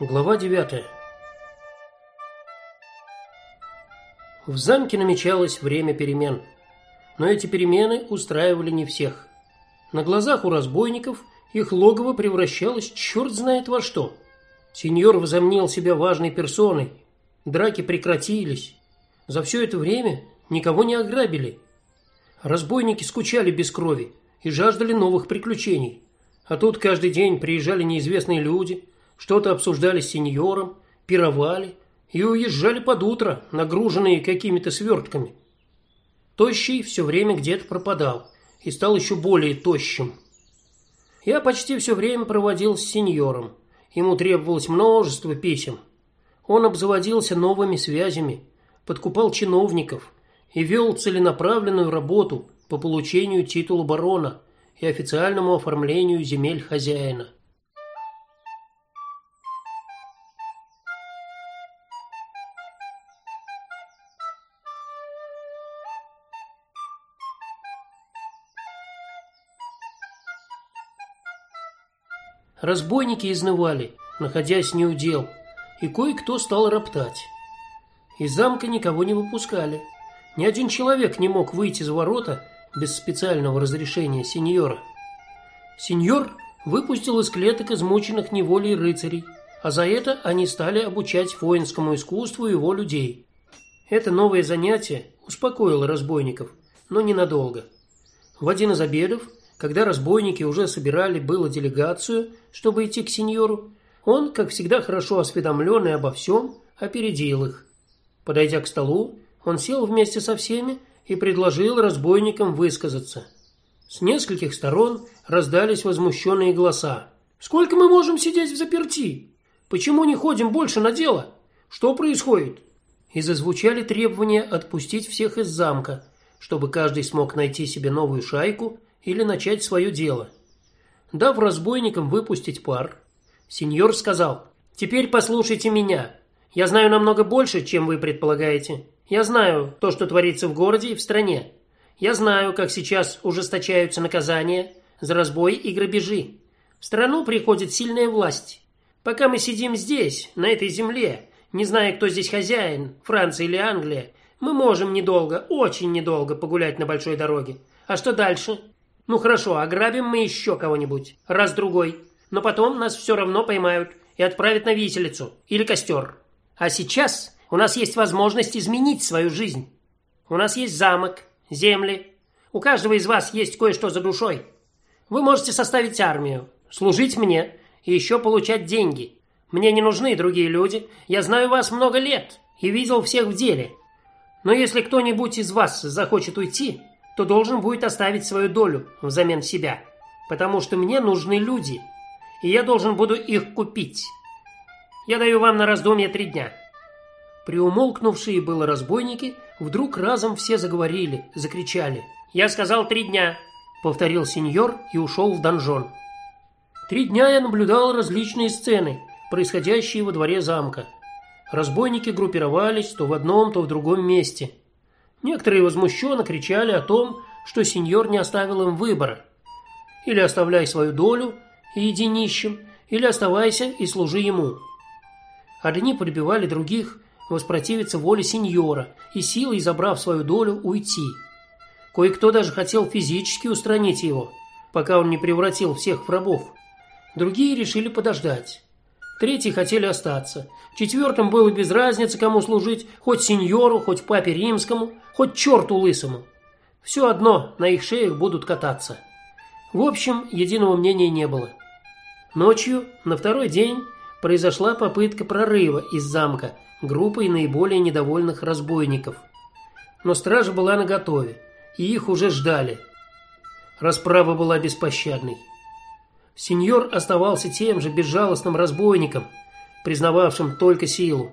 Глава 9. В замке намечалось время перемен. Но эти перемены устраивали не всех. На глазах у разбойников их логово превращалось черт знает во что. Сеньор возомнил себя важной персоной. Драки прекратились. За все это время никого не ограбили. Разбойники скучали без крови и жаждали новых приключений. А тут каждый день приезжали неизвестные люди, что-то обсуждали с сеньором, пировали и уезжали под утро, нагруженные какими-то свертками. Тощий все время где-то пропадал и стал еще более тощим. Я почти все время проводил с сеньором. Ему требовалось множество писем. Он обзаводился новыми связями, подкупал чиновников и вел целенаправленную работу по получению титула барона и официальному оформлению земель хозяина. Разбойники изнывали, находясь не у дел, и кое-кто стал роптать. Из замка никого не выпускали. Ни один человек не мог выйти за ворота без специального разрешения сеньора. Сеньор выпустил из клеток измученных неволей рыцарей, а за это они стали обучать воинскому искусству его людей. Это новое занятие успокоило разбойников, но ненадолго. В один из обедов когда разбойники уже собирали было делегацию, чтобы идти к сеньору, он, как всегда хорошо осведомленный обо всем, опередил их. Подойдя к столу, он сел вместе со всеми и предложил разбойникам высказаться. С нескольких сторон раздались возмущенные голоса. Сколько мы можем сидеть в заперти? Почему не ходим больше на дело? Что происходит? И зазвучали требования отпустить всех из замка, чтобы каждый смог найти себе новую шайку или начать свое дело. Дав разбойникам выпустить пар, сеньор сказал: "Теперь послушайте меня. Я знаю намного больше, чем вы предполагаете. Я знаю то, что творится в городе и в стране. Я знаю, как сейчас ужесточаются наказания за разбой и грабежи. В страну приходит сильная власть. Пока мы сидим здесь, на этой земле, не зная, кто здесь хозяин, Франция или Англия, мы можем недолго, очень недолго погулять на большой дороге. А что дальше? Ну хорошо, ограбим мы еще кого-нибудь, раз другой, но потом нас все равно поймают и отправят на виселицу или костер. А сейчас у нас есть возможность изменить свою жизнь. У нас есть замок, земли. У каждого из вас есть кое-что за душой. Вы можете составить армию, служить мне и еще получать деньги. Мне не нужны другие люди. Я знаю вас много лет и видел всех в деле. Но если кто-нибудь из вас захочет уйти, то должен будет оставить свою долю взамен себя, потому что мне нужны люди, и я должен буду их купить. Я даю вам на раздумье три дня. Приумолкнувшие было разбойники вдруг разом все заговорили, закричали: "Я сказал три дня", повторил сеньор и ушел в донжон. Три дня я наблюдал различные сцены, происходящие во дворе замка. Разбойники группировались то в одном, то в другом месте. Некоторые возмущенно кричали о том, что сеньор не оставил им выбора: или оставляй свою долю и иди нищим, или оставайся и служи ему. Одни прибивали других воспротивиться воле сеньора и силой забрав свою долю уйти. Кое-кто даже хотел физически устранить его, пока он не превратил всех в рабов. Другие решили подождать. Третьи хотели остаться. Четвертым было без разницы, кому служить, хоть сеньору, хоть папе римскому, хоть черту лысому. Все одно на их шеях будут кататься. В общем, единого мнения не было. Ночью, на второй день, произошла попытка прорыва из замка группой наиболее недовольных разбойников. Но стража была наготове, и их уже ждали. Расправа была беспощадной. Сеньор оставался тем же безжалостным разбойником, признававшим только силу.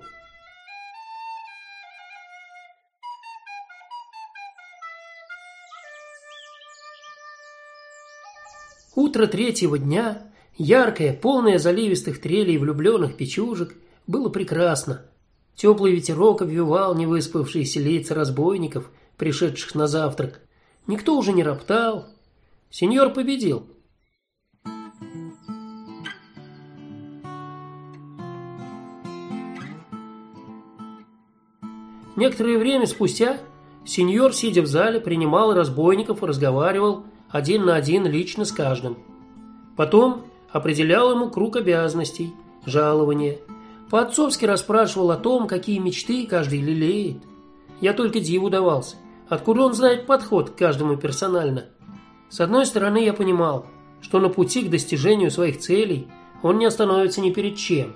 Утро третьего дня, яркое, полное заливистых трелей влюбленных печужек, было прекрасно. Теплый ветерок обвивал невыспавшиеся лица разбойников, пришедших на завтрак. Никто уже не роптал. Сеньор победил. Некоторое время спустя сеньор, сидя в зале, принимал разбойников и разговаривал один на один лично с каждым. Потом определял ему круг обязанностей, жалования. По-отцовски расспрашивал о том, какие мечты каждый лелеет. Я только диву давался. Откуда он знает подход к каждому персонально? С одной стороны, я понимал, что на пути к достижению своих целей он не остановится ни перед чем.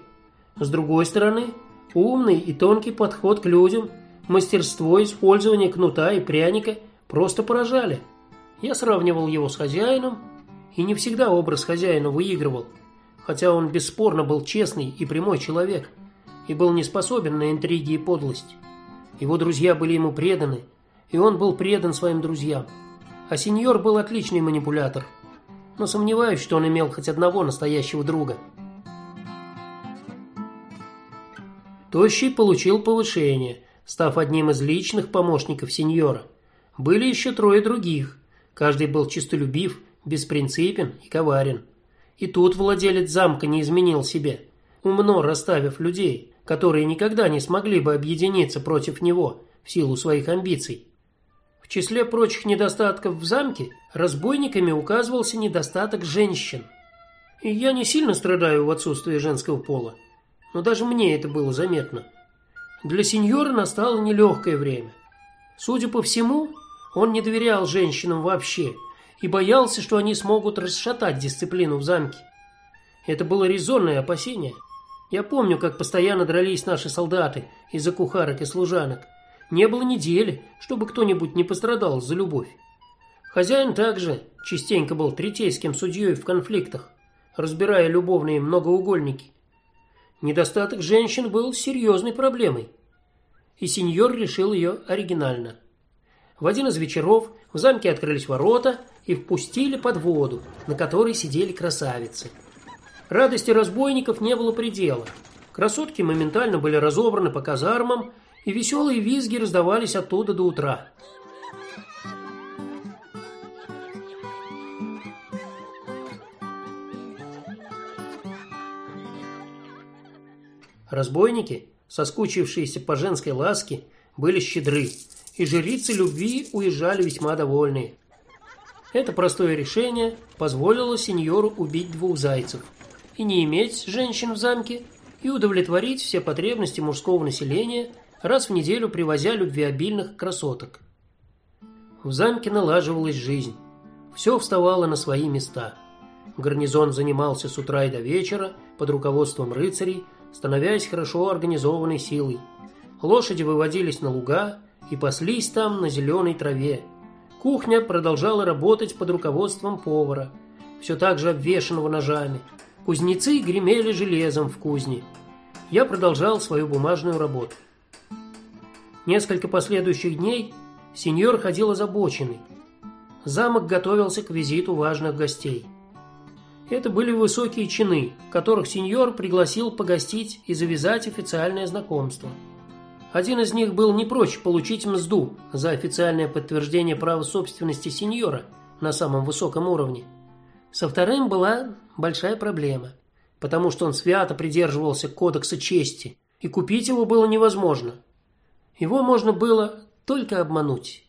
С другой стороны, умный и тонкий подход к людям, мастерство использования кнута и пряника просто поражали. Я сравнивал его с хозяином, и не всегда образ хозяина выигрывал, хотя он бесспорно был честный и прямой человек и был не способен на интриги и подлость. Его друзья были ему преданы, и он был предан своим друзьям. А сеньор был отличный манипулятор. Но сомневаюсь, что он имел хоть одного настоящего друга. Тощий получил повышение, став одним из личных помощников сеньора. Были еще трое других. Каждый был честолюбив, беспринципен и коварен. И тут владелец замка не изменил себе, умно расставив людей, которые никогда не смогли бы объединиться против него в силу своих амбиций. В числе прочих недостатков в замке разбойниками указывался недостаток женщин. И я не сильно страдаю в отсутствии женского пола, но даже мне это было заметно. Для сеньора настало нелегкое время. Судя по всему, он не доверял женщинам вообще и боялся, что они смогут расшатать дисциплину в замке. Это было резонное опасение. Я помню, как постоянно дрались наши солдаты из-за кухарок и служанок. Не было недели, чтобы кто-нибудь не пострадал за любовь. Хозяин также частенько был третейским судьей в конфликтах, разбирая любовные многоугольники. Недостаток женщин был серьезной проблемой, и сеньор решил ее оригинально. В один из вечеров в замке открылись ворота и впустили под воду, на которой сидели красавицы. Радости разбойников не было предела. Красотки моментально были разобраны по казармам, и веселые визги раздавались оттуда до утра. Разбойники, соскучившиеся по женской ласке, были щедры и жрицы любви уезжали весьма довольные. Это простое решение позволило сеньору убить двух зайцев и не иметь женщин в замке и удовлетворить все потребности мужского населения, раз в неделю привозя любвеобильных красоток. В замке налаживалась жизнь. Все вставало на свои места. Гарнизон занимался с утра и до вечера под руководством рыцарей, становясь хорошо организованной силой. Лошади выводились на луга, и паслись там на зеленой траве. Кухня продолжала работать под руководством повара, все так же обвешанного ножами. Кузнецы гремели железом в кузне. Я продолжал свою бумажную работу. Несколько последующих дней сеньор ходил озабоченный. Замок готовился к визиту важных гостей. Это были высокие чины, которых сеньор пригласил погостить и завязать официальное знакомство. Один из них был не прочь получить мзду за официальное подтверждение права собственности сеньора на самом высоком уровне. Со вторым была большая проблема, потому что он свято придерживался кодекса чести, и купить его было невозможно. Его можно было только обмануть.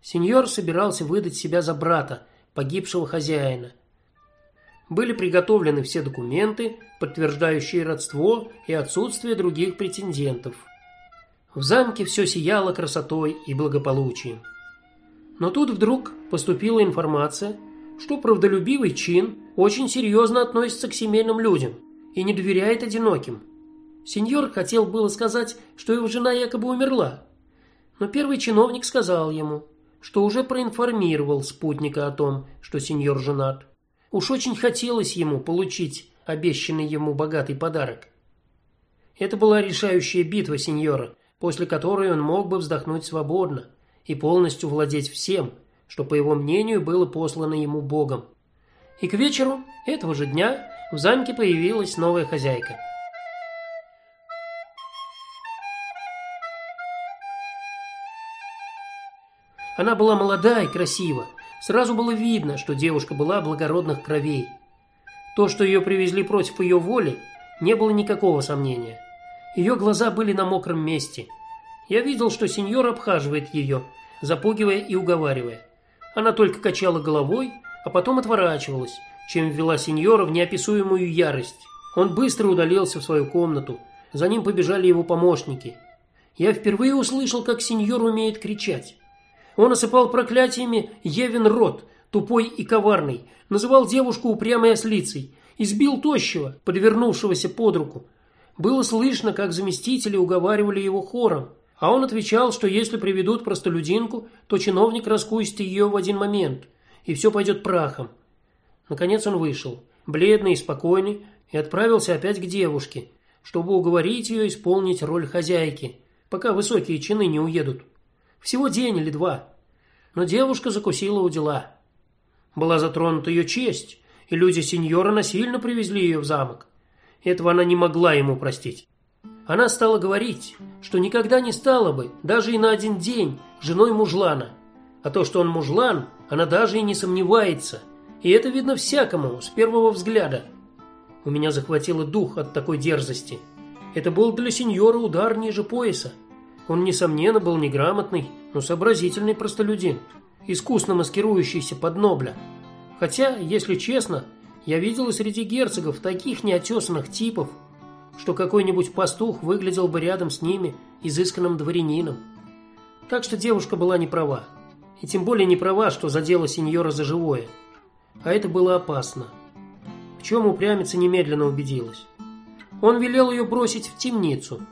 Сеньор собирался выдать себя за брата погибшего хозяина. Были приготовлены все документы, подтверждающие родство и отсутствие других претендентов. В замке все сияло красотой и благополучием. Но тут вдруг поступила информация, что правдолюбивый чин очень серьезно относится к семейным людям и не доверяет одиноким. Сеньор хотел было сказать, что его жена якобы умерла, но первый чиновник сказал ему, что уже проинформировал спутника о том, что сеньор женат. Уж очень хотелось ему получить обещанный ему богатый подарок. Это была решающая битва сеньора, после которой он мог бы вздохнуть свободно и полностью владеть всем, что по его мнению было послано ему Богом. И к вечеру этого же дня в замке появилась новая хозяйка. Она была молода и красива. Сразу было видно, что девушка была благородных кровей. То, что ее привезли против ее воли, не было никакого сомнения. Ее глаза были на мокром месте. Я видел, что сеньор обхаживает ее, запугивая и уговаривая. Она только качала головой, а потом отворачивалась, чем ввела сеньора в неописуемую ярость. Он быстро удалился в свою комнату. За ним побежали его помощники. Я впервые услышал, как сеньор умеет кричать. Он осыпал проклятиями Евин рот, тупой и коварный, называл девушку упрямой ослицей, избил тощего, подвернувшегося под руку. Было слышно, как заместители уговаривали его хором, а он отвечал, что если приведут простолюдинку, то чиновник раскусит ее в один момент, и все пойдет прахом. Наконец он вышел, бледный и спокойный, и отправился опять к девушке, чтобы уговорить ее исполнить роль хозяйки, пока высокие чины не уедут. Всего день или два. Но девушка закусила у дела. Была затронута ее честь, и люди сеньора насильно привезли ее в замок. Этого она не могла ему простить. Она стала говорить, что никогда не стала бы, даже и на один день, женой мужлана. А то, что он мужлан, она даже и не сомневается. И это видно всякому с первого взгляда. У меня захватило дух от такой дерзости. Это был для сеньора удар ниже пояса. Он несомненно был неграмотный, но сообразительный простолюдин, искусно маскирующийся под нобля. Хотя, если честно, я видел и среди герцогов таких неотесанных типов, что какой-нибудь пастух выглядел бы рядом с ними изысканным дворянином. Так что девушка была не права. И тем более не права, что задела сеньора за живое. А это было опасно. В чем упрямица немедленно убедилась. Он велел ее бросить в темницу.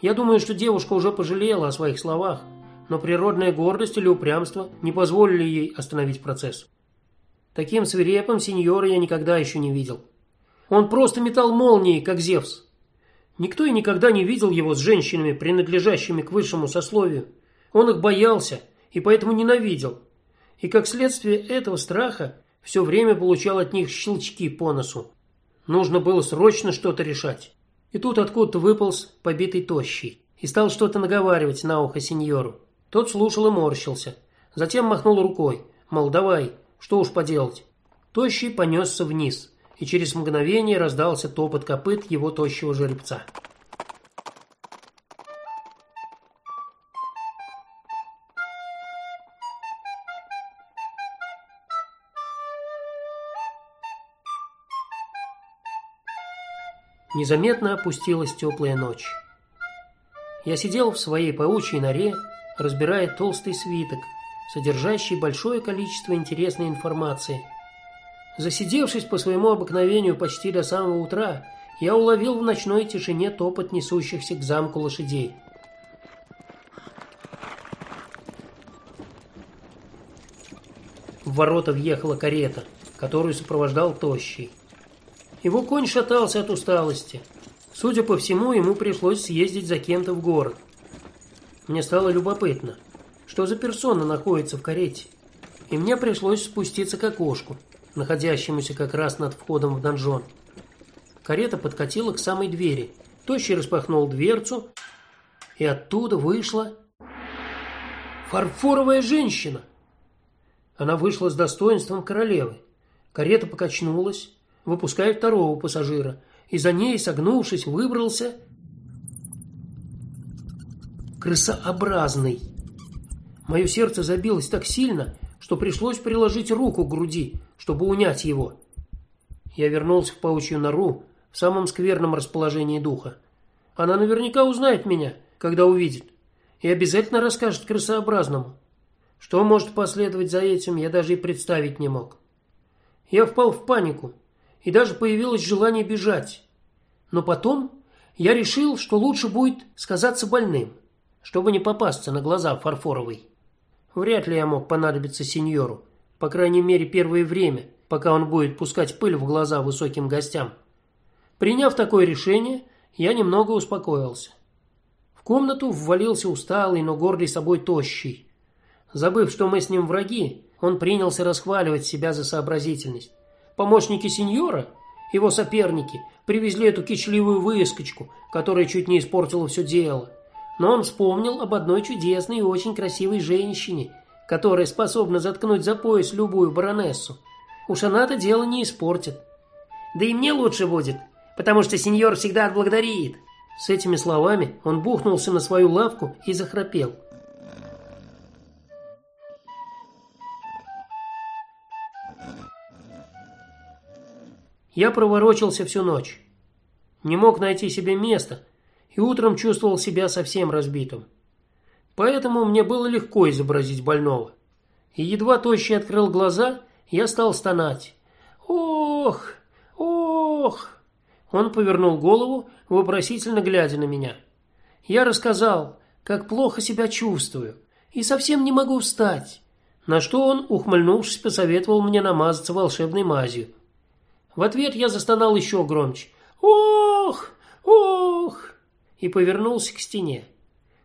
Я думаю, что девушка уже пожалела о своих словах, но природная гордость или упрямство не позволили ей остановить процесс. Таким свирепым сеньора я никогда еще не видел. Он просто метал молнии, как Зевс. Никто и никогда не видел его с женщинами, принадлежащими к высшему сословию. Он их боялся и поэтому ненавидел. И как следствие этого страха все время получал от них щелчки по носу. Нужно было срочно что-то решать. И тут откуда-то выполз побитый тощий и стал что-то наговаривать на ухо сеньору. Тот слушал и морщился. Затем махнул рукой, мол, давай, что уж поделать. Тощий понесся вниз, и через мгновение раздался топот копыт его тощего жеребца. Незаметно опустилась теплая ночь. Я сидел в своей паучьей норе, разбирая толстый свиток, содержащий большое количество интересной информации. Засидевшись по своему обыкновению почти до самого утра, я уловил в ночной тишине топот несущихся к замку лошадей. В ворота въехала карета, которую сопровождал тощий. Его конь шатался от усталости. Судя по всему, ему пришлось съездить за кем-то в город. Мне стало любопытно, что за персона находится в карете. И мне пришлось спуститься к окошку, находящемуся как раз над входом в донжон. Карета подкатила к самой двери. Тощий распахнул дверцу, и оттуда вышла фарфоровая женщина. Она вышла с достоинством королевы. Карета покачнулась, выпуская второго пассажира, и за ней, согнувшись, выбрался крысообразный. Мое сердце забилось так сильно, что пришлось приложить руку к груди, чтобы унять его. Я вернулся в паучью нору в самом скверном расположении духа. Она наверняка узнает меня, когда увидит, и обязательно расскажет крысообразному. Что может последовать за этим, я даже и представить не мог. Я впал в панику, и даже появилось желание бежать. Но потом я решил, что лучше будет сказаться больным чтобы не попасться на глаза фарфоровой. Вряд ли я мог понадобиться сеньору, по крайней мере, первое время, пока он будет пускать пыль в глаза высоким гостям. Приняв такое решение, я немного успокоился. В комнату ввалился усталый, но гордый собой тощий. Забыв, что мы с ним враги, он принялся расхваливать себя за сообразительность. Помощники сеньора, его соперники, привезли эту кичливую выскочку, которая чуть не испортила все дело но он вспомнил об одной чудесной и очень красивой женщине, которая способна заткнуть за пояс любую баронессу. Уж она-то дело не испортит. Да и мне лучше будет, потому что сеньор всегда отблагодарит. С этими словами он бухнулся на свою лавку и захрапел. Я проворочился всю ночь. Не мог найти себе места и утром чувствовал себя совсем разбитым. Поэтому мне было легко изобразить больного. И едва тощий открыл глаза, я стал стонать. Ох, ох. Он повернул голову, вопросительно глядя на меня. Я рассказал, как плохо себя чувствую и совсем не могу встать. На что он, ухмыльнувшись, посоветовал мне намазаться волшебной мазью. В ответ я застонал еще громче. Ох, ох! и повернулся к стене.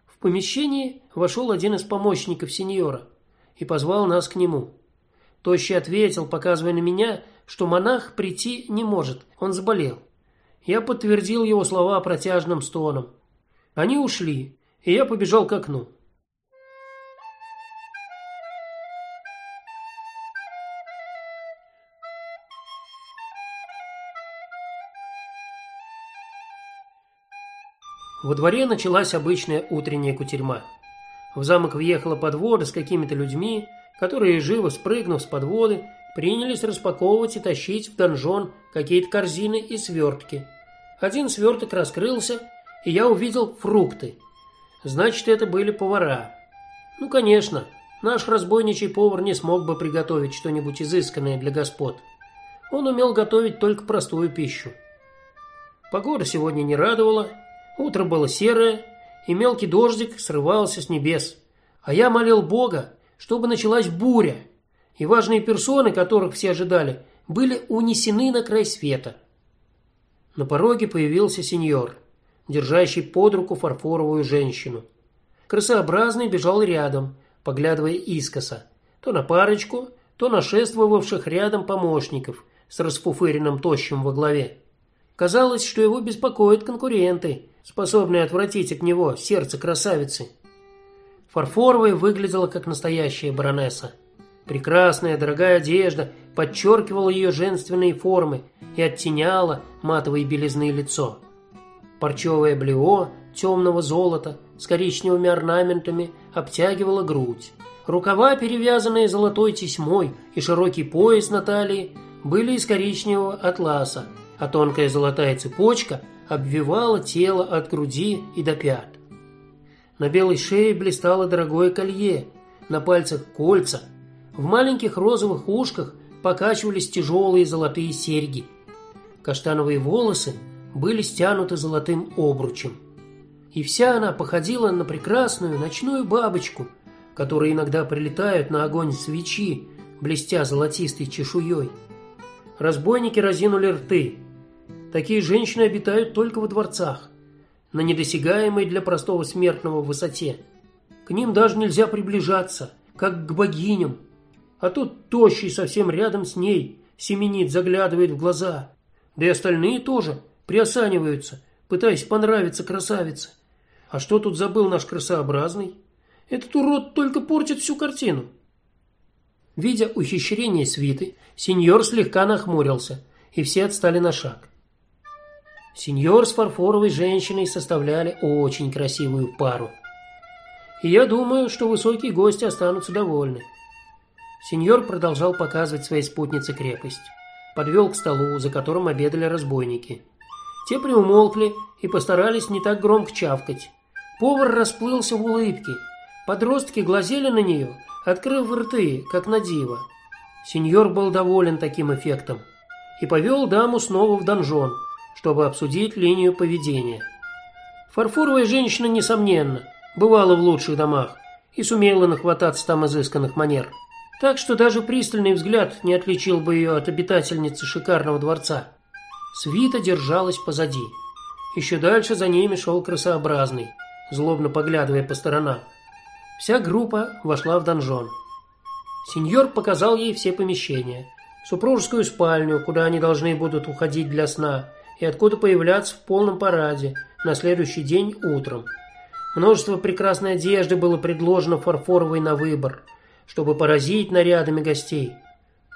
В помещении вошел один из помощников сеньора и позвал нас к нему. Тощий ответил, показывая на меня, что монах прийти не может, он заболел. Я подтвердил его слова протяжным стоном. Они ушли, и я побежал к окну. Во дворе началась обычная утренняя кутерьма. В замок въехала подвода с какими-то людьми, которые живо спрыгнув с подводы, принялись распаковывать и тащить в донжон какие-то корзины и свертки. Один сверток раскрылся, и я увидел фрукты. Значит, это были повара. Ну, конечно, наш разбойничий повар не смог бы приготовить что-нибудь изысканное для господ. Он умел готовить только простую пищу. Погода сегодня не радовала, Утро было серое, и мелкий дождик срывался с небес. А я молил Бога, чтобы началась буря, и важные персоны, которых все ожидали, были унесены на край света. На пороге появился сеньор, держащий под руку фарфоровую женщину. Красообразный бежал рядом, поглядывая искоса, то на парочку, то на шествовавших рядом помощников с расфуфыренным тощим во главе. Казалось, что его беспокоят конкуренты, способные отвратить от него сердце красавицы. Фарфоровая выглядела как настоящая баронесса. Прекрасная дорогая одежда подчеркивала ее женственные формы и оттеняла матовой белизны лицо. Парчевое блео темного золота с коричневыми орнаментами обтягивало грудь. Рукава, перевязанные золотой тесьмой, и широкий пояс на талии были из коричневого атласа, а тонкая золотая цепочка обвивала тело от груди и до пят. На белой шее блистало дорогое колье, на пальцах кольца, в маленьких розовых ушках покачивались тяжелые золотые серьги. Каштановые волосы были стянуты золотым обручем. И вся она походила на прекрасную ночную бабочку, которые иногда прилетают на огонь свечи, блестя золотистой чешуей. Разбойники разинули рты, Такие женщины обитают только во дворцах, на недосягаемой для простого смертного высоте. К ним даже нельзя приближаться, как к богиням. А тут тощий совсем рядом с ней, семенит, заглядывает в глаза. Да и остальные тоже приосаниваются, пытаясь понравиться красавице. А что тут забыл наш красообразный? Этот урод только портит всю картину. Видя ухищрение свиты, сеньор слегка нахмурился, и все отстали на шаг. Сеньор с фарфоровой женщиной составляли очень красивую пару. И я думаю, что высокие гости останутся довольны. Сеньор продолжал показывать своей спутнице крепость. Подвел к столу, за которым обедали разбойники. Те приумолкли и постарались не так громко чавкать. Повар расплылся в улыбке. Подростки глазели на нее, открыв рты, как на диво. Сеньор был доволен таким эффектом и повел даму снова в донжон, чтобы обсудить линию поведения. Фарфоровая женщина несомненно бывала в лучших домах и сумела нахвататься там изысканных манер. Так что даже пристальный взгляд не отличил бы ее от обитательницы шикарного дворца. Свита держалась позади. Еще дальше за ними шел красообразный, злобно поглядывая по сторонам. Вся группа вошла в донжон. Сеньор показал ей все помещения: супружескую спальню, куда они должны будут уходить для сна, и откуда появляться в полном параде на следующий день утром. Множество прекрасной одежды было предложено фарфоровой на выбор, чтобы поразить нарядами гостей.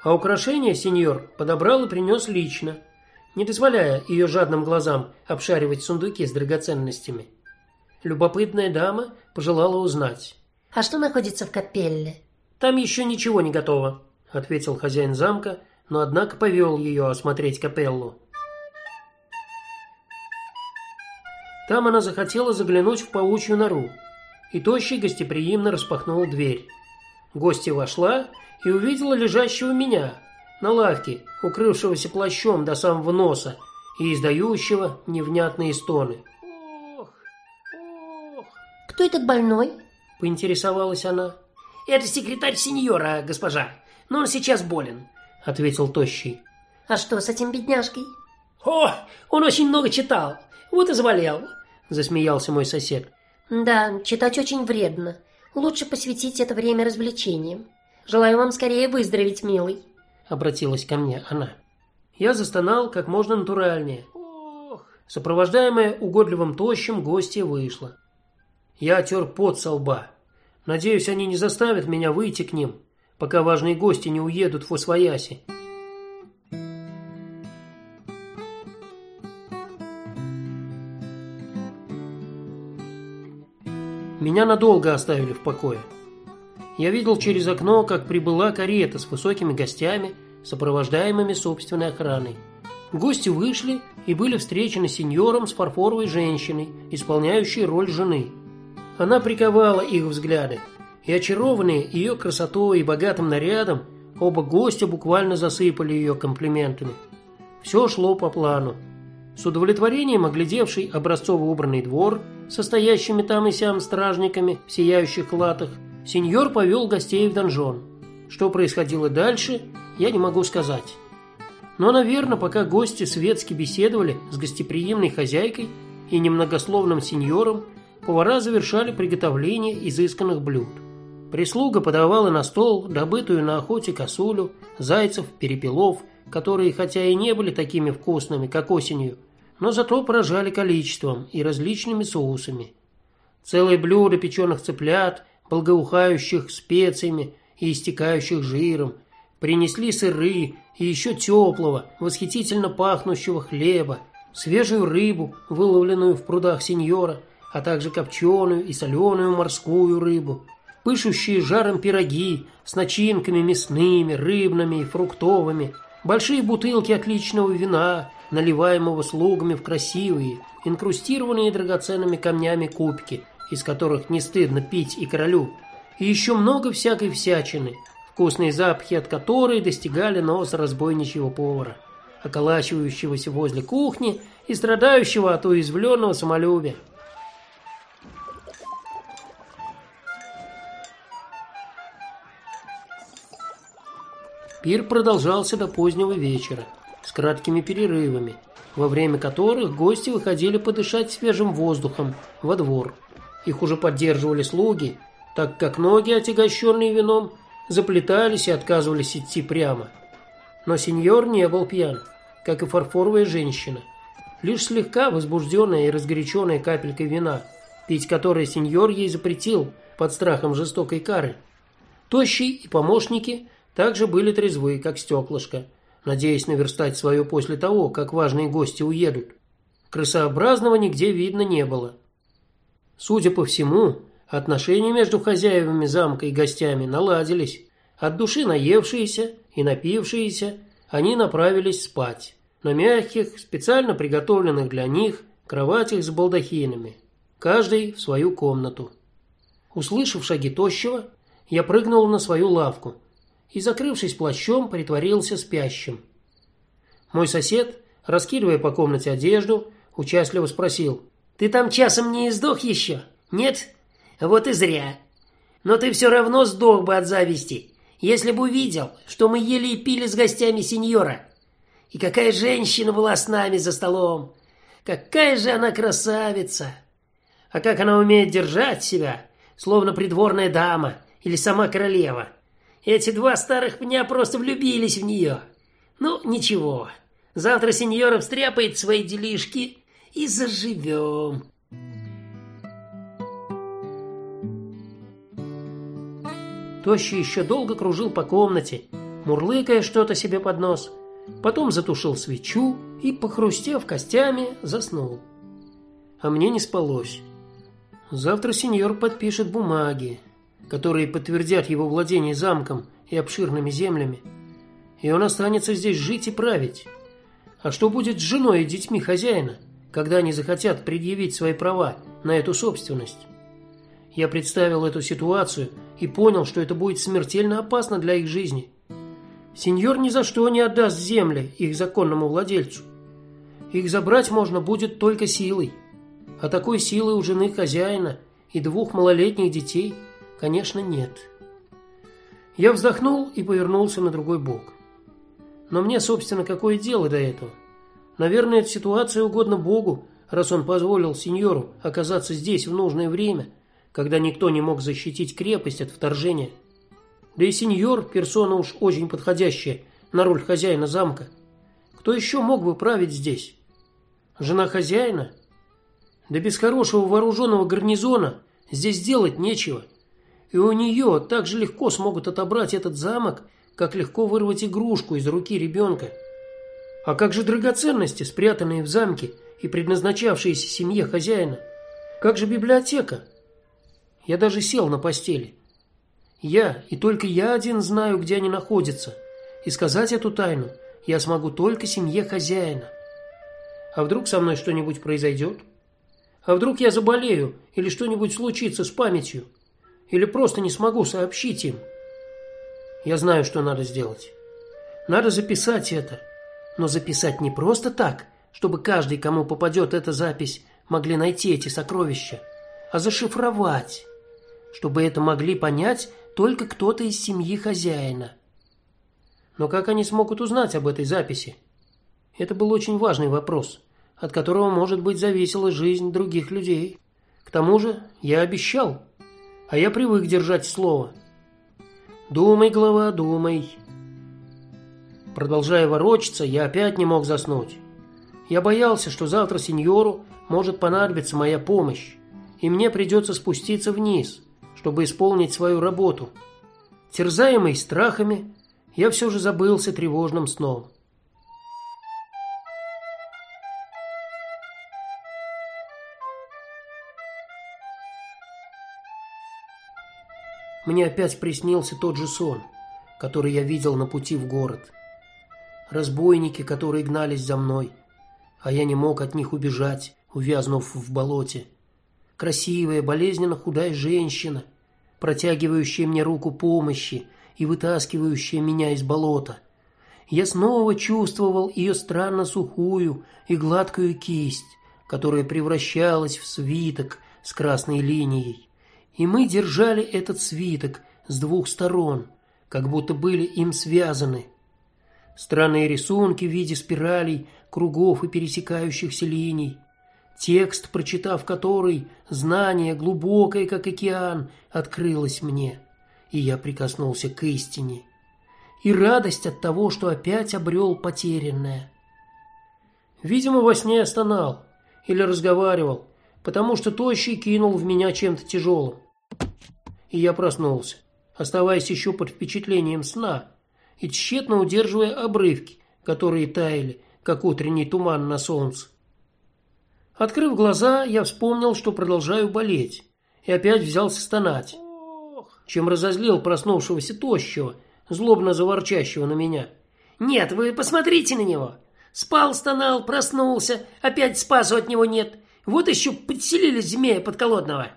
А украшения сеньор подобрал и принес лично. не дозволяя ее жадным глазам обшаривать сундуки с драгоценностями. Любопытная дама пожелала узнать: "А что находится в капелле?" "Там еще ничего не готово", ответил хозяин замка, но однако повел ее осмотреть капеллу. Там она захотела заглянуть в паучью нору, и тощий гостеприимно распахнул дверь. Гостья вошла и увидела лежащего меня на лавке, укрывшегося плащом до самого носа и издающего невнятные стоны. Ох, ох. Кто этот больной? поинтересовалась она. Это секретарь сеньора, госпожа. Но он сейчас болен, ответил тощий. А что с этим бедняжкой? О, он очень много читал. Вот и заболел, засмеялся мой сосед. Да, читать очень вредно. Лучше посвятить это время развлечениям. Желаю вам скорее выздороветь, милый, обратилась ко мне она. Я застонал как можно натуральнее. Ох, сопровождаемая угодливым тощим, гостья вышла. Я отер пот со лба. Надеюсь, они не заставят меня выйти к ним, пока важные гости не уедут в Освояси. Меня надолго оставили в покое. Я видел через окно, как прибыла карета с высокими гостями, сопровождаемыми собственной охраной. Гости вышли и были встречены сеньором с фарфоровой женщиной, исполняющей роль жены. Она приковала их взгляды, и очарованные ее красотой и богатым нарядом, оба гостя буквально засыпали ее комплиментами. Все шло по плану. С удовлетворением оглядевший образцово убранный двор, состоящими там и сям стражниками в сияющих латах, сеньор повел гостей в донжон. Что происходило дальше, я не могу сказать. Но, наверное, пока гости светски беседовали с гостеприимной хозяйкой и немногословным сеньором, повара завершали приготовление изысканных блюд. Прислуга подавала на стол добытую на охоте косулю, зайцев, перепелов, которые хотя и не были такими вкусными, как осенью, но зато поражали количеством и различными соусами. Целые блюда печеных цыплят, благоухающих специями и истекающих жиром, принесли сыры и еще теплого, восхитительно пахнущего хлеба, свежую рыбу, выловленную в прудах сеньора, а также копченую и соленую морскую рыбу, пышущие жаром пироги с начинками мясными, рыбными и фруктовыми, большие бутылки отличного вина, наливаемого слугами в красивые, инкрустированные драгоценными камнями кубки, из которых не стыдно пить и королю, и еще много всякой всячины, вкусные запахи от которой достигали носа разбойничьего повара, околачивающегося возле кухни и страдающего от уязвленного самолюбия. Пир продолжался до позднего вечера, с краткими перерывами, во время которых гости выходили подышать свежим воздухом во двор. Их уже поддерживали слуги, так как ноги, отягощенные вином, заплетались и отказывались идти прямо. Но сеньор не был пьян, как и фарфоровая женщина. Лишь слегка возбужденная и разгоряченная капелькой вина, пить которое сеньор ей запретил под страхом жестокой кары. Тощий и помощники также были трезвы, как стеклышко, надеясь наверстать свое после того, как важные гости уедут. Крысообразного нигде видно не было. Судя по всему, отношения между хозяевами замка и гостями наладились. От души наевшиеся и напившиеся, они направились спать на мягких, специально приготовленных для них кроватях с балдахинами, каждый в свою комнату. Услышав шаги тощего, я прыгнул на свою лавку и, закрывшись плащом, притворился спящим. Мой сосед, раскидывая по комнате одежду, участливо спросил: "Ты там часом не издох еще? Нет? Вот и зря. Но ты все равно сдох бы от зависти, если бы увидел, что мы ели и пили с гостями сеньора. И какая женщина была с нами за столом. Какая же она красавица. А как она умеет держать себя, словно придворная дама или сама королева. Эти два старых пня просто влюбились в нее. Ну, ничего. Завтра сеньора встряпает свои делишки и заживем. Тощий еще долго кружил по комнате, мурлыкая что-то себе под нос, потом затушил свечу и, похрустев костями, заснул. А мне не спалось. Завтра сеньор подпишет бумаги, которые подтвердят его владение замком и обширными землями, и он останется здесь жить и править. А что будет с женой и детьми хозяина, когда они захотят предъявить свои права на эту собственность? Я представил эту ситуацию и понял, что это будет смертельно опасно для их жизни. Сеньор ни за что не отдаст земли их законному владельцу. Их забрать можно будет только силой. А такой силы у жены хозяина и двух малолетних детей, конечно, нет. Я вздохнул и повернулся на другой бок. Но мне, собственно, какое дело до этого? Наверное, эта ситуация угодна Богу, раз он позволил сеньору оказаться здесь в нужное время – когда никто не мог защитить крепость от вторжения. Да и сеньор персона уж очень подходящая на роль хозяина замка. Кто еще мог бы править здесь? Жена хозяина? Да без хорошего вооруженного гарнизона здесь делать нечего. И у нее так же легко смогут отобрать этот замок, как легко вырвать игрушку из руки ребенка. А как же драгоценности, спрятанные в замке и предназначавшиеся семье хозяина? Как же библиотека? Я даже сел на постели. Я и только я один знаю, где они находятся, и сказать эту тайну я смогу только семье хозяина. А вдруг со мной что-нибудь произойдет? А вдруг я заболею или что-нибудь случится с памятью? Или просто не смогу сообщить им? Я знаю, что надо сделать. Надо записать это. Но записать не просто так, чтобы каждый, кому попадет эта запись, могли найти эти сокровища, а зашифровать чтобы это могли понять только кто-то из семьи хозяина. Но как они смогут узнать об этой записи? Это был очень важный вопрос, от которого, может быть, зависела жизнь других людей. К тому же, я обещал, а я привык держать слово. Думай, голова, думай. Продолжая ворочаться, я опять не мог заснуть. Я боялся, что завтра сеньору может понадобиться моя помощь, и мне придется спуститься вниз чтобы исполнить свою работу. Терзаемый страхами, я все же забылся тревожным сном. Мне опять приснился тот же сон, который я видел на пути в город. Разбойники, которые гнались за мной, а я не мог от них убежать, увязнув в болоте. Красивая, болезненно худая женщина, протягивающая мне руку помощи и вытаскивающая меня из болота. Я снова чувствовал ее странно сухую и гладкую кисть, которая превращалась в свиток с красной линией. И мы держали этот свиток с двух сторон, как будто были им связаны. Странные рисунки в виде спиралей, кругов и пересекающихся линий, Текст, прочитав который, знание глубокое, как океан, открылось мне, и я прикоснулся к истине. И радость от того, что опять обрел потерянное. Видимо, во сне я стонал или разговаривал, потому что тощий кинул в меня чем-то тяжелым. И я проснулся, оставаясь еще под впечатлением сна и тщетно удерживая обрывки, которые таяли, как утренний туман на солнце. Открыв глаза, я вспомнил, что продолжаю болеть, и опять взялся стонать. Чем разозлил проснувшегося тощего, злобно заворчащего на меня. Нет, вы посмотрите на него. Спал, стонал, проснулся, опять спасу от него нет. Вот еще подселили змея подколодного.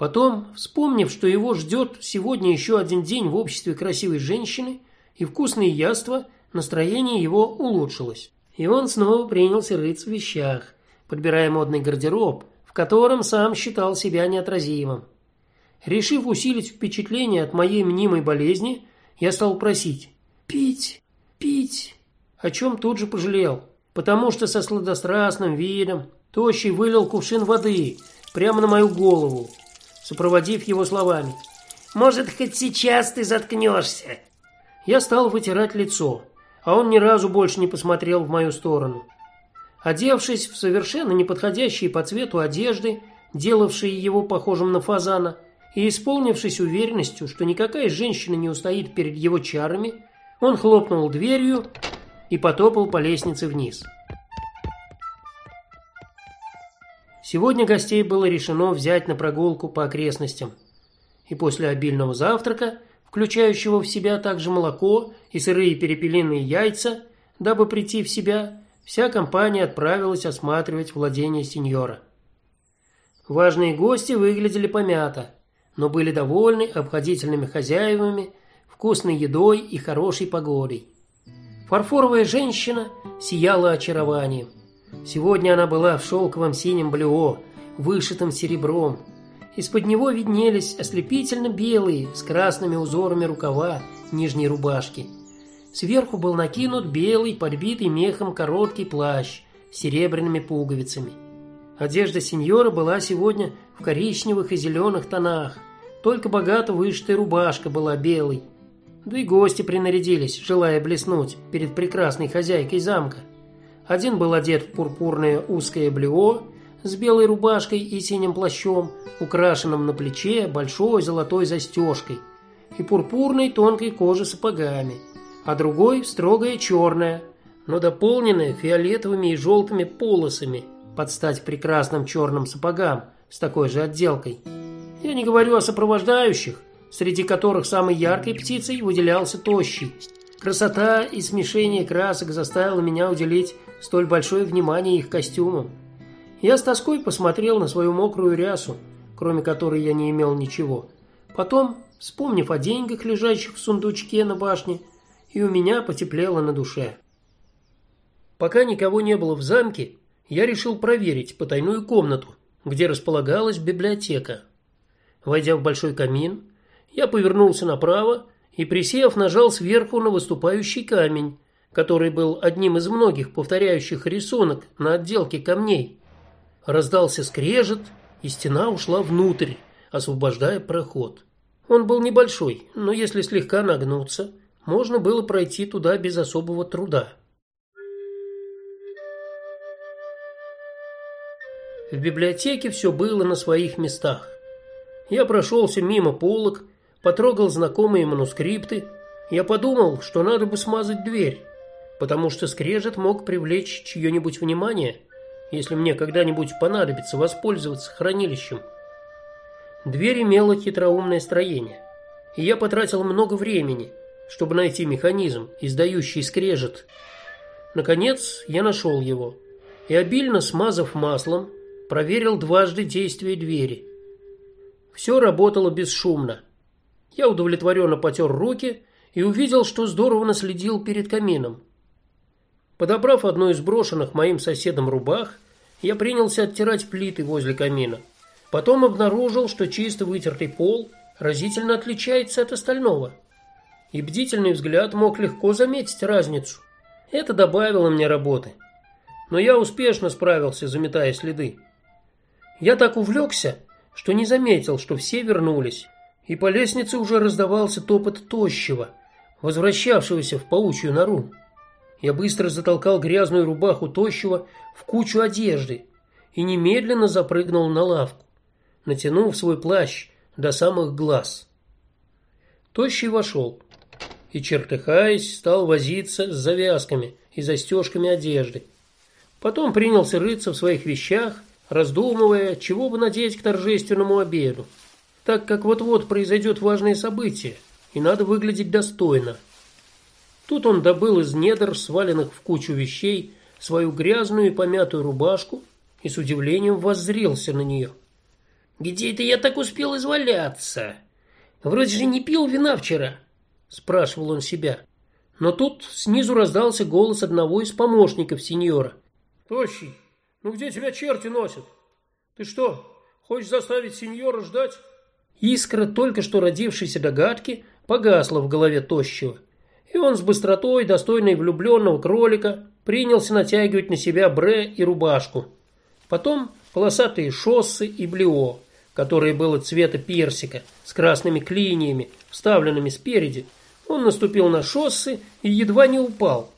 Потом, вспомнив, что его ждет сегодня еще один день в обществе красивой женщины и вкусные яства, настроение его улучшилось. И он снова принялся рыться в вещах подбирая модный гардероб, в котором сам считал себя неотразимым. Решив усилить впечатление от моей мнимой болезни, я стал просить: "Пить, пить", о чем тут же пожалел, потому что со сладострастным видом тощий вылил кувшин воды прямо на мою голову, сопроводив его словами: "Может, хоть сейчас ты заткнешься?» Я стал вытирать лицо, а он ни разу больше не посмотрел в мою сторону. Одевшись в совершенно неподходящие по цвету одежды, делавшие его похожим на фазана, и исполнившись уверенностью, что никакая женщина не устоит перед его чарами, он хлопнул дверью и потопал по лестнице вниз. Сегодня гостей было решено взять на прогулку по окрестностям. И после обильного завтрака, включающего в себя также молоко и сырые перепелиные яйца, дабы прийти в себя, вся компания отправилась осматривать владения сеньора. Важные гости выглядели помято, но были довольны обходительными хозяевами, вкусной едой и хорошей погодой. Фарфоровая женщина сияла очарованием. Сегодня она была в шелковом синем блюо, вышитом серебром. Из-под него виднелись ослепительно белые с красными узорами рукава нижней рубашки. Сверху был накинут белый, подбитый мехом короткий плащ с серебряными пуговицами. Одежда сеньора была сегодня в коричневых и зеленых тонах, только богато вышитая рубашка была белой. Да и гости принарядились, желая блеснуть перед прекрасной хозяйкой замка. Один был одет в пурпурное узкое блео с белой рубашкой и синим плащом, украшенным на плече большой золотой застежкой, и пурпурной тонкой кожи сапогами, а другой строгое черное, но дополненное фиолетовыми и желтыми полосами под стать прекрасным черным сапогам с такой же отделкой. Я не говорю о сопровождающих, среди которых самой яркой птицей выделялся тощий. Красота и смешение красок заставило меня уделить столь большое внимание их костюмам. Я с тоской посмотрел на свою мокрую рясу, кроме которой я не имел ничего. Потом, вспомнив о деньгах, лежащих в сундучке на башне, и у меня потеплело на душе. Пока никого не было в замке, я решил проверить потайную комнату, где располагалась библиотека. Войдя в большой камин, я повернулся направо и присев нажал сверху на выступающий камень, который был одним из многих повторяющих рисунок на отделке камней. Раздался скрежет, и стена ушла внутрь, освобождая проход. Он был небольшой, но если слегка нагнуться, можно было пройти туда без особого труда. В библиотеке все было на своих местах. Я прошелся мимо полок, потрогал знакомые манускрипты. Я подумал, что надо бы смазать дверь потому что скрежет мог привлечь чье-нибудь внимание, если мне когда-нибудь понадобится воспользоваться хранилищем. Дверь имела хитроумное строение, и я потратил много времени, чтобы найти механизм, издающий скрежет. Наконец, я нашел его и обильно смазав маслом, проверил дважды действие двери. Все работало бесшумно. Я удовлетворенно потер руки и увидел, что здорово наследил перед камином. Подобрав одну из брошенных моим соседом рубах, я принялся оттирать плиты возле камина. Потом обнаружил, что чисто вытертый пол разительно отличается от остального. И бдительный взгляд мог легко заметить разницу. Это добавило мне работы. Но я успешно справился, заметая следы. Я так увлекся, что не заметил, что все вернулись, и по лестнице уже раздавался топот тощего, возвращавшегося в паучью нору. Я быстро затолкал грязную рубаху тощего в кучу одежды и немедленно запрыгнул на лавку, натянув свой плащ до самых глаз. Тощий вошел и чертыхаясь стал возиться с завязками и застежками одежды. Потом принялся рыться в своих вещах, раздумывая, чего бы надеть к торжественному обеду, так как вот-вот произойдет важное событие, и надо выглядеть достойно. Тут он добыл из недр, сваленных в кучу вещей, свою грязную и помятую рубашку и с удивлением воззрился на нее. Где это я так успел изваляться? Вроде же не пил вина вчера, спрашивал он себя. Но тут снизу раздался голос одного из помощников сеньора. Тощий, ну где тебя черти носят? Ты что, хочешь заставить сеньора ждать? Искра только что родившейся догадки погасла в голове тощего и он с быстротой, достойной влюбленного кролика, принялся натягивать на себя бре и рубашку. Потом полосатые шоссы и блео, которое было цвета персика, с красными клиньями, вставленными спереди. Он наступил на шоссы и едва не упал.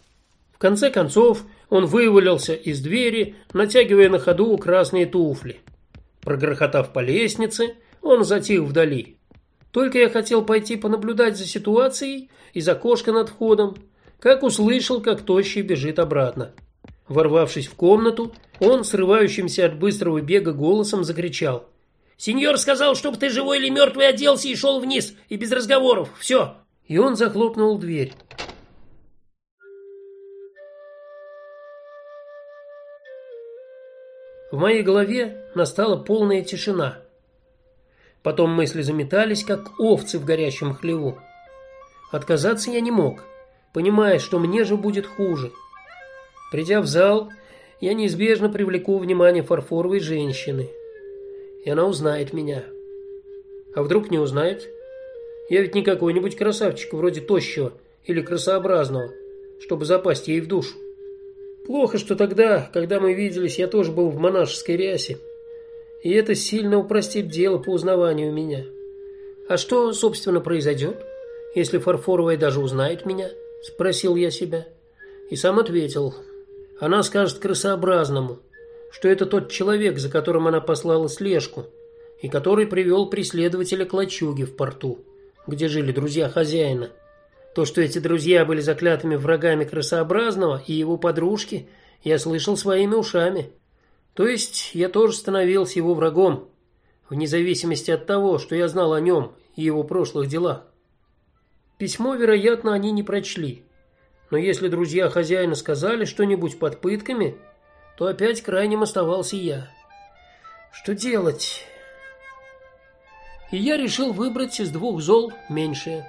В конце концов, он вывалился из двери, натягивая на ходу красные туфли. Прогрохотав по лестнице, он затих вдали. Только я хотел пойти понаблюдать за ситуацией из окошка над входом, как услышал, как тощий бежит обратно. Ворвавшись в комнату, он срывающимся от быстрого бега голосом закричал: "Сеньор сказал, чтобы ты живой или мертвый оделся и шел вниз, и без разговоров. Все!" И он захлопнул дверь. В моей голове настала полная тишина. Потом мысли заметались, как овцы в горящем хлеву. Отказаться я не мог, понимая, что мне же будет хуже. Придя в зал, я неизбежно привлеку внимание фарфоровой женщины, и она узнает меня. А вдруг не узнает? Я ведь не какой-нибудь красавчик вроде тощего или красообразного, чтобы запасть ей в душу. Плохо, что тогда, когда мы виделись, я тоже был в монашеской рясе. И это сильно упростит дело по узнаванию меня. А что, собственно, произойдет, если Фарфоровая даже узнает меня? спросил я себя. И сам ответил: она скажет красообразному, что это тот человек, за которым она послала слежку, и который привел преследователя к лачуге в порту, где жили друзья хозяина. То, что эти друзья были заклятыми врагами красообразного и его подружки, я слышал своими ушами. То есть я тоже становился его врагом, вне зависимости от того, что я знал о нем и его прошлых делах. Письмо, вероятно, они не прочли. Но если друзья хозяина сказали что-нибудь под пытками, то опять крайним оставался я. Что делать? И я решил выбрать из двух зол меньшее.